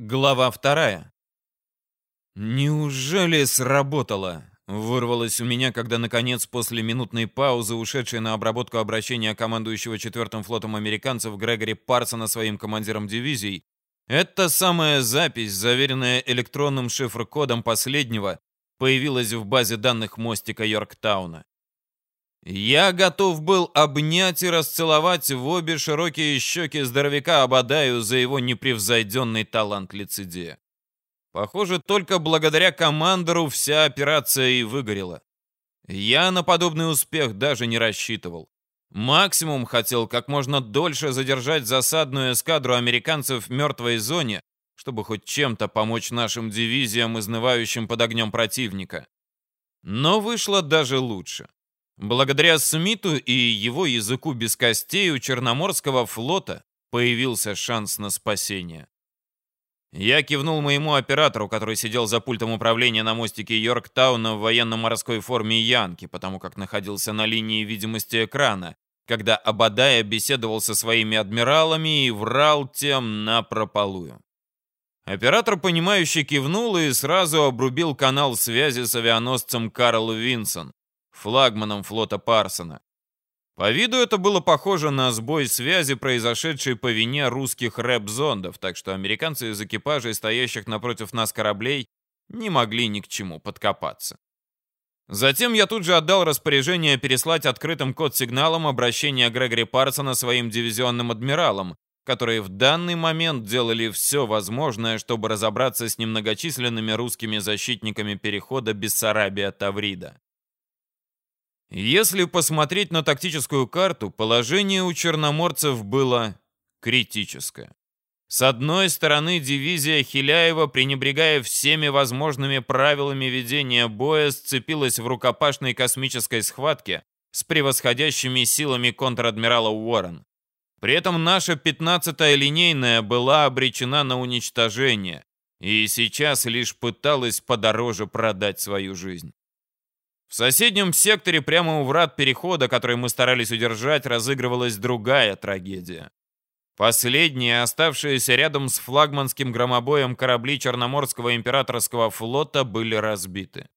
Глава вторая. «Неужели сработало?» — вырвалось у меня, когда, наконец, после минутной паузы, ушедшей на обработку обращения командующего четвертым флотом американцев Грегори Парсона своим командиром дивизий, эта самая запись, заверенная электронным шифр-кодом последнего, появилась в базе данных мостика Йорктауна. Я готов был обнять и расцеловать в обе широкие щеки здоровяка Абадаю за его непревзойденный талант лицедея. Похоже, только благодаря командору вся операция и выгорела. Я на подобный успех даже не рассчитывал. Максимум хотел как можно дольше задержать засадную эскадру американцев в мертвой зоне, чтобы хоть чем-то помочь нашим дивизиям, изнывающим под огнем противника. Но вышло даже лучше. Благодаря Смиту и его языку без костей у Черноморского флота появился шанс на спасение. Я кивнул моему оператору, который сидел за пультом управления на мостике Йорктауна в военно-морской форме Янки, потому как находился на линии видимости экрана, когда Абадая беседовал со своими адмиралами и врал тем напропалую. Оператор, понимающе кивнул и сразу обрубил канал связи с авианосцем Карл Винсон флагманом флота Парсона. По виду это было похоже на сбой связи, произошедший по вине русских рэп-зондов, так что американцы из экипажей, стоящих напротив нас кораблей, не могли ни к чему подкопаться. Затем я тут же отдал распоряжение переслать открытым код-сигналом обращение Грегори Парсона своим дивизионным адмиралам, которые в данный момент делали все возможное, чтобы разобраться с немногочисленными русскими защитниками перехода Бессарабия-Таврида. Если посмотреть на тактическую карту, положение у черноморцев было критическое. С одной стороны, дивизия Хиляева, пренебрегая всеми возможными правилами ведения боя, сцепилась в рукопашной космической схватке с превосходящими силами контр-адмирала Уоррен. При этом наша 15-я линейная была обречена на уничтожение и сейчас лишь пыталась подороже продать свою жизнь. В соседнем секторе, прямо у врат перехода, который мы старались удержать, разыгрывалась другая трагедия. Последние, оставшиеся рядом с флагманским громобоем корабли Черноморского императорского флота, были разбиты.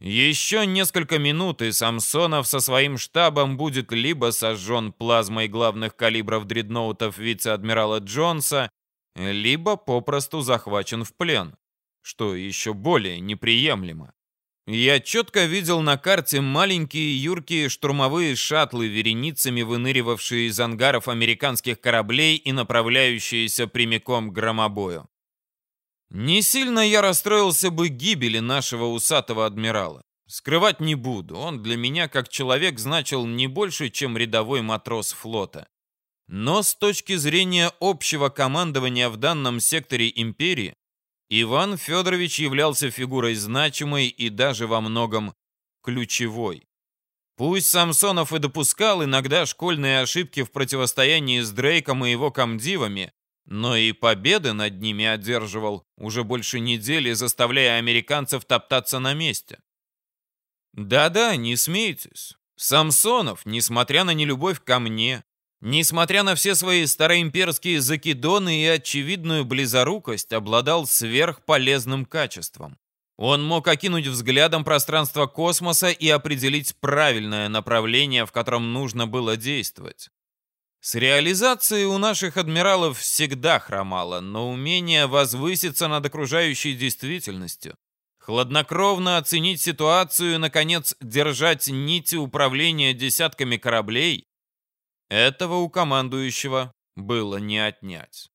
Еще несколько минут, и Самсонов со своим штабом будет либо сожжен плазмой главных калибров дредноутов вице-адмирала Джонса, либо попросту захвачен в плен, что еще более неприемлемо. Я четко видел на карте маленькие юркие штурмовые шаттлы, вереницами выныривавшие из ангаров американских кораблей и направляющиеся прямиком к громобою. Не сильно я расстроился бы гибели нашего усатого адмирала. Скрывать не буду, он для меня как человек значил не больше, чем рядовой матрос флота. Но с точки зрения общего командования в данном секторе империи, Иван Федорович являлся фигурой значимой и даже во многом ключевой. Пусть Самсонов и допускал иногда школьные ошибки в противостоянии с Дрейком и его комдивами, но и победы над ними одерживал уже больше недели, заставляя американцев топтаться на месте. Да-да, не смейтесь. Самсонов, несмотря на нелюбовь ко мне, Несмотря на все свои староимперские закидоны и очевидную близорукость, обладал сверхполезным качеством. Он мог окинуть взглядом пространство космоса и определить правильное направление, в котором нужно было действовать. С реализацией у наших адмиралов всегда хромало, но умение возвыситься над окружающей действительностью, хладнокровно оценить ситуацию и, наконец, держать нити управления десятками кораблей этого у командующего было не отнять.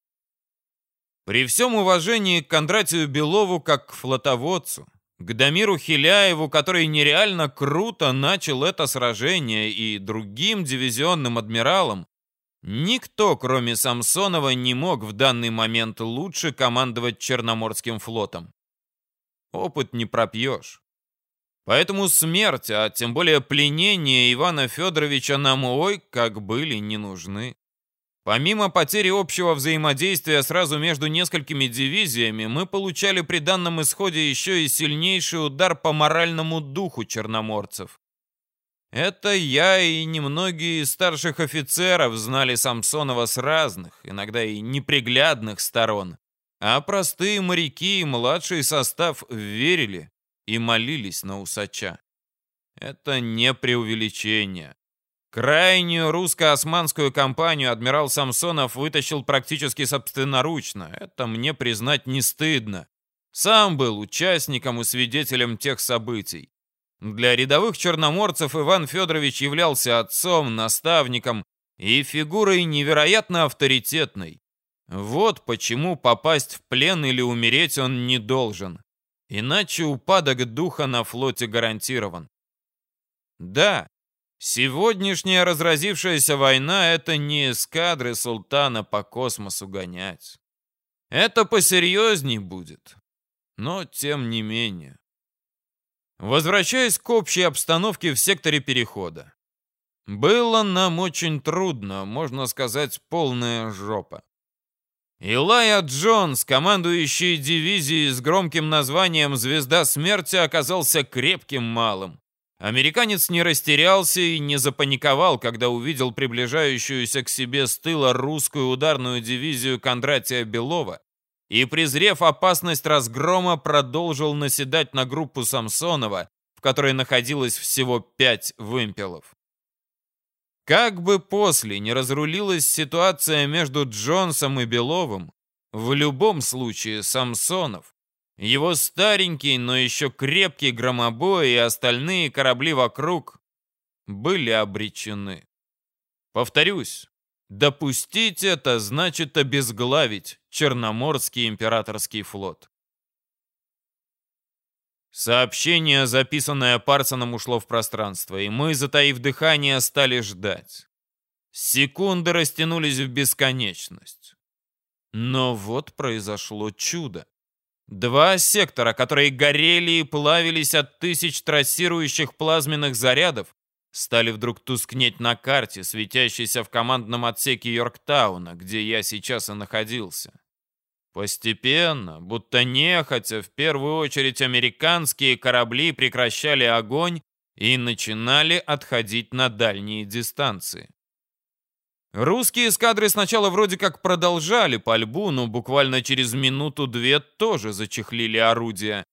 При всем уважении к Кондратию Белову как к флотоводцу, к Дамиру Хиляеву, который нереально круто начал это сражение, и другим дивизионным адмиралам, никто, кроме Самсонова, не мог в данный момент лучше командовать Черноморским флотом. Опыт не пропьешь. Поэтому смерть, а тем более пленение Ивана Федоровича нам, ой, как были не нужны. Помимо потери общего взаимодействия сразу между несколькими дивизиями, мы получали при данном исходе еще и сильнейший удар по моральному духу черноморцев. Это я и немногие из старших офицеров знали Самсонова с разных, иногда и неприглядных сторон. а простые моряки и младший состав верили и молились на усача. Это не преувеличение. Крайнюю русско-османскую кампанию адмирал Самсонов вытащил практически собственноручно. Это мне признать не стыдно. Сам был участником и свидетелем тех событий. Для рядовых черноморцев Иван Федорович являлся отцом, наставником и фигурой невероятно авторитетной. Вот почему попасть в плен или умереть он не должен. Иначе упадок духа на флоте гарантирован. Да, сегодняшняя разразившаяся война — это не эскадры султана по космосу гонять. Это посерьезней будет. Но тем не менее. Возвращаясь к общей обстановке в секторе перехода. Было нам очень трудно, можно сказать, полная жопа. Илая Джонс, командующий дивизией с громким названием «Звезда смерти», оказался крепким малым. Американец не растерялся и не запаниковал, когда увидел приближающуюся к себе с тыла русскую ударную дивизию Кондратия Белова и, презрев опасность разгрома, продолжил наседать на группу Самсонова, в которой находилось всего пять вымпелов. Как бы после не разрулилась ситуация между Джонсом и Беловым, в любом случае Самсонов, его старенький, но еще крепкий громобой и остальные корабли вокруг были обречены. Повторюсь, допустить это значит обезглавить Черноморский императорский флот. Сообщение, записанное Парсоном, ушло в пространство, и мы, затаив дыхание, стали ждать. Секунды растянулись в бесконечность. Но вот произошло чудо. Два сектора, которые горели и плавились от тысяч трассирующих плазменных зарядов, стали вдруг тускнеть на карте, светящейся в командном отсеке Йорктауна, где я сейчас и находился. Постепенно, будто нехотя, в первую очередь американские корабли прекращали огонь и начинали отходить на дальние дистанции. Русские эскадры сначала вроде как продолжали пальбу, но буквально через минуту-две тоже зачехлили орудия.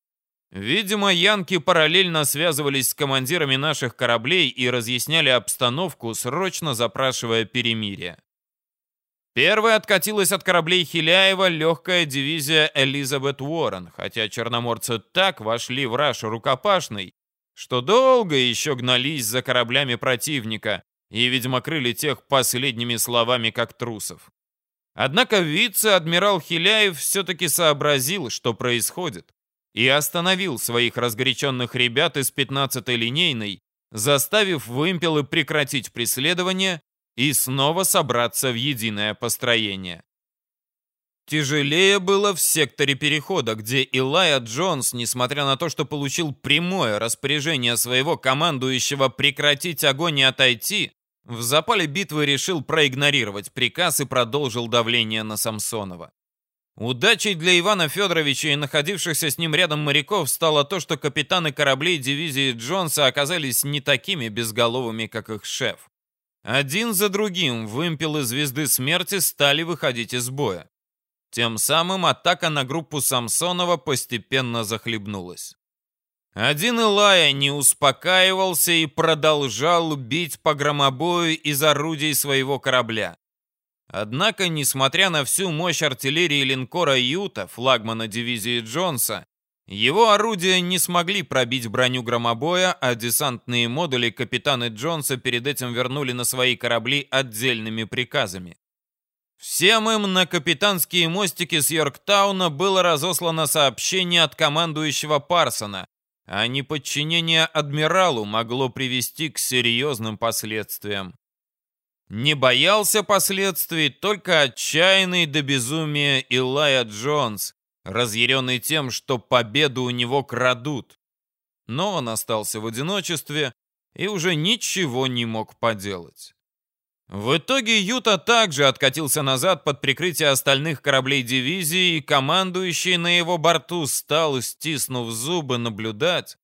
Видимо, янки параллельно связывались с командирами наших кораблей и разъясняли обстановку, срочно запрашивая перемирие. Первой откатилась от кораблей Хиляева легкая дивизия Элизабет Уоррен, хотя черноморцы так вошли в раш рукопашный, что долго еще гнались за кораблями противника и, видимо, крыли тех последними словами, как трусов. Однако вице-адмирал Хиляев все-таки сообразил, что происходит, и остановил своих разгоряченных ребят из 15-й линейной, заставив вымпелы прекратить преследование и снова собраться в единое построение. Тяжелее было в секторе перехода, где Илая Джонс, несмотря на то, что получил прямое распоряжение своего командующего прекратить огонь и отойти, в запале битвы решил проигнорировать приказ и продолжил давление на Самсонова. Удачей для Ивана Федоровича и находившихся с ним рядом моряков стало то, что капитаны кораблей дивизии Джонса оказались не такими безголовыми, как их шеф. Один за другим вымпелы Звезды Смерти стали выходить из боя. Тем самым атака на группу Самсонова постепенно захлебнулась. Один Илая не успокаивался и продолжал бить по громобою из орудий своего корабля. Однако, несмотря на всю мощь артиллерии линкора «Юта», флагмана дивизии Джонса, его орудия не смогли пробить броню громобоя, а десантные модули капитаны Джонса перед этим вернули на свои корабли отдельными приказами. Всем им на капитанские мостики с Йорктауна было разослано сообщение от командующего Парсона, а неподчинение адмиралу могло привести к серьезным последствиям. Не боялся последствий только отчаянный до безумия Илая Джонс, разъяренный тем, что победу у него крадут. Но он остался в одиночестве и уже ничего не мог поделать. В итоге Юта также откатился назад под прикрытие остальных кораблей дивизии, и командующий на его борту стал, стиснув зубы, наблюдать,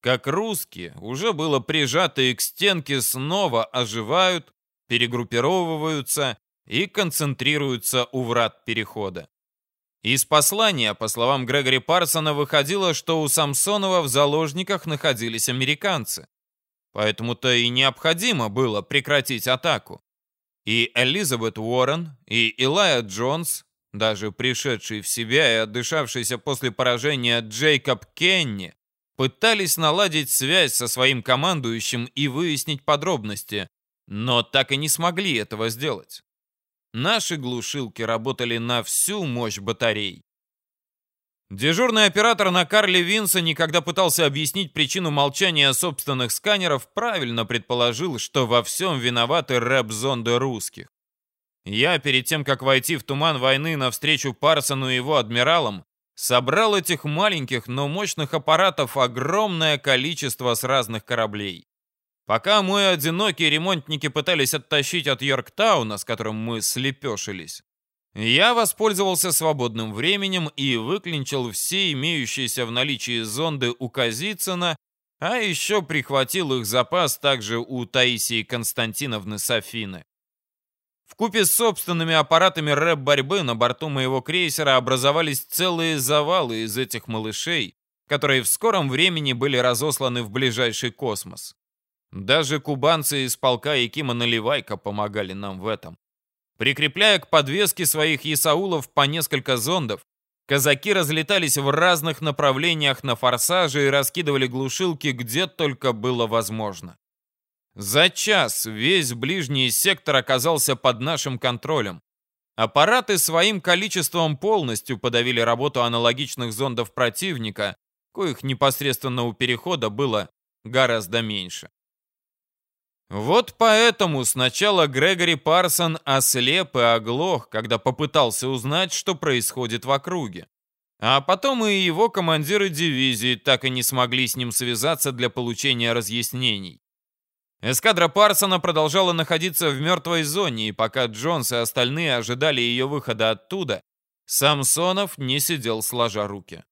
как русские, уже было прижатые к стенке, снова оживают, перегруппировываются и концентрируются у врат перехода. Из послания, по словам Грегори Парсона, выходило, что у Самсонова в заложниках находились американцы. Поэтому-то и необходимо было прекратить атаку. И Элизабет Уоррен, и Илая Джонс, даже пришедший в себя и отдышавшийся после поражения Джейкоб Кенни, пытались наладить связь со своим командующим и выяснить подробности, но так и не смогли этого сделать. Наши глушилки работали на всю мощь батарей. Дежурный оператор на Карле Винсоне, когда пытался объяснить причину молчания собственных сканеров, правильно предположил, что во всем виноваты рэп-зонды русских. Я, перед тем, как войти в туман войны навстречу Парсону и его адмиралам, собрал этих маленьких, но мощных аппаратов огромное количество с разных кораблей. Пока мы, одинокие ремонтники, пытались оттащить от Йорктауна, с которым мы слепешились, я воспользовался свободным временем и выклинчил все имеющиеся в наличии зонды у Казицына, а еще прихватил их запас также у Таисии Константиновны Софины. Вкупе с собственными аппаратами рэп-борьбы на борту моего крейсера образовались целые завалы из этих малышей, которые в скором времени были разосланы в ближайший космос. Даже кубанцы из полка Якима Наливайка помогали нам в этом. Прикрепляя к подвеске своих ясаулов по несколько зондов, казаки разлетались в разных направлениях на форсаже и раскидывали глушилки где только было возможно. За час весь ближний сектор оказался под нашим контролем. Аппараты своим количеством полностью подавили работу аналогичных зондов противника, коих непосредственно у перехода было гораздо меньше. Вот поэтому сначала Грегори Парсон ослеп и оглох, когда попытался узнать, что происходит в округе. А потом и его командиры дивизии так и не смогли с ним связаться для получения разъяснений. Эскадра Парсона продолжала находиться в мертвой зоне, и пока Джонс и остальные ожидали ее выхода оттуда, Самсонов не сидел сложа руки.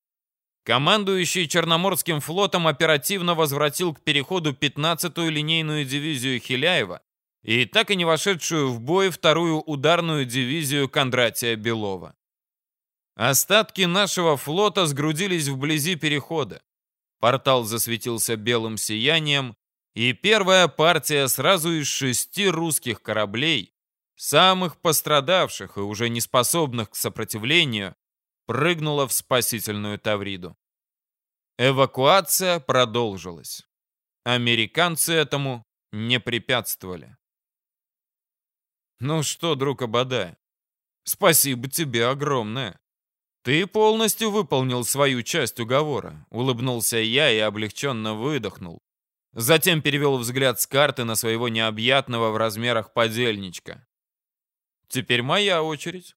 Командующий Черноморским флотом оперативно возвратил к переходу 15-ю линейную дивизию Хиляева и так и не вошедшую в бой вторую ударную дивизию Кондратия Белова. Остатки нашего флота сгрудились вблизи перехода. Портал засветился белым сиянием, и первая партия сразу из шести русских кораблей, самых пострадавших и уже не способных к сопротивлению, прыгнула в спасительную Тавриду. Эвакуация продолжилась. Американцы этому не препятствовали. Ну что, друг Абадай, спасибо тебе огромное. Ты полностью выполнил свою часть уговора, улыбнулся я и облегченно выдохнул. Затем перевел взгляд с карты на своего необъятного в размерах подельничка. Теперь моя очередь.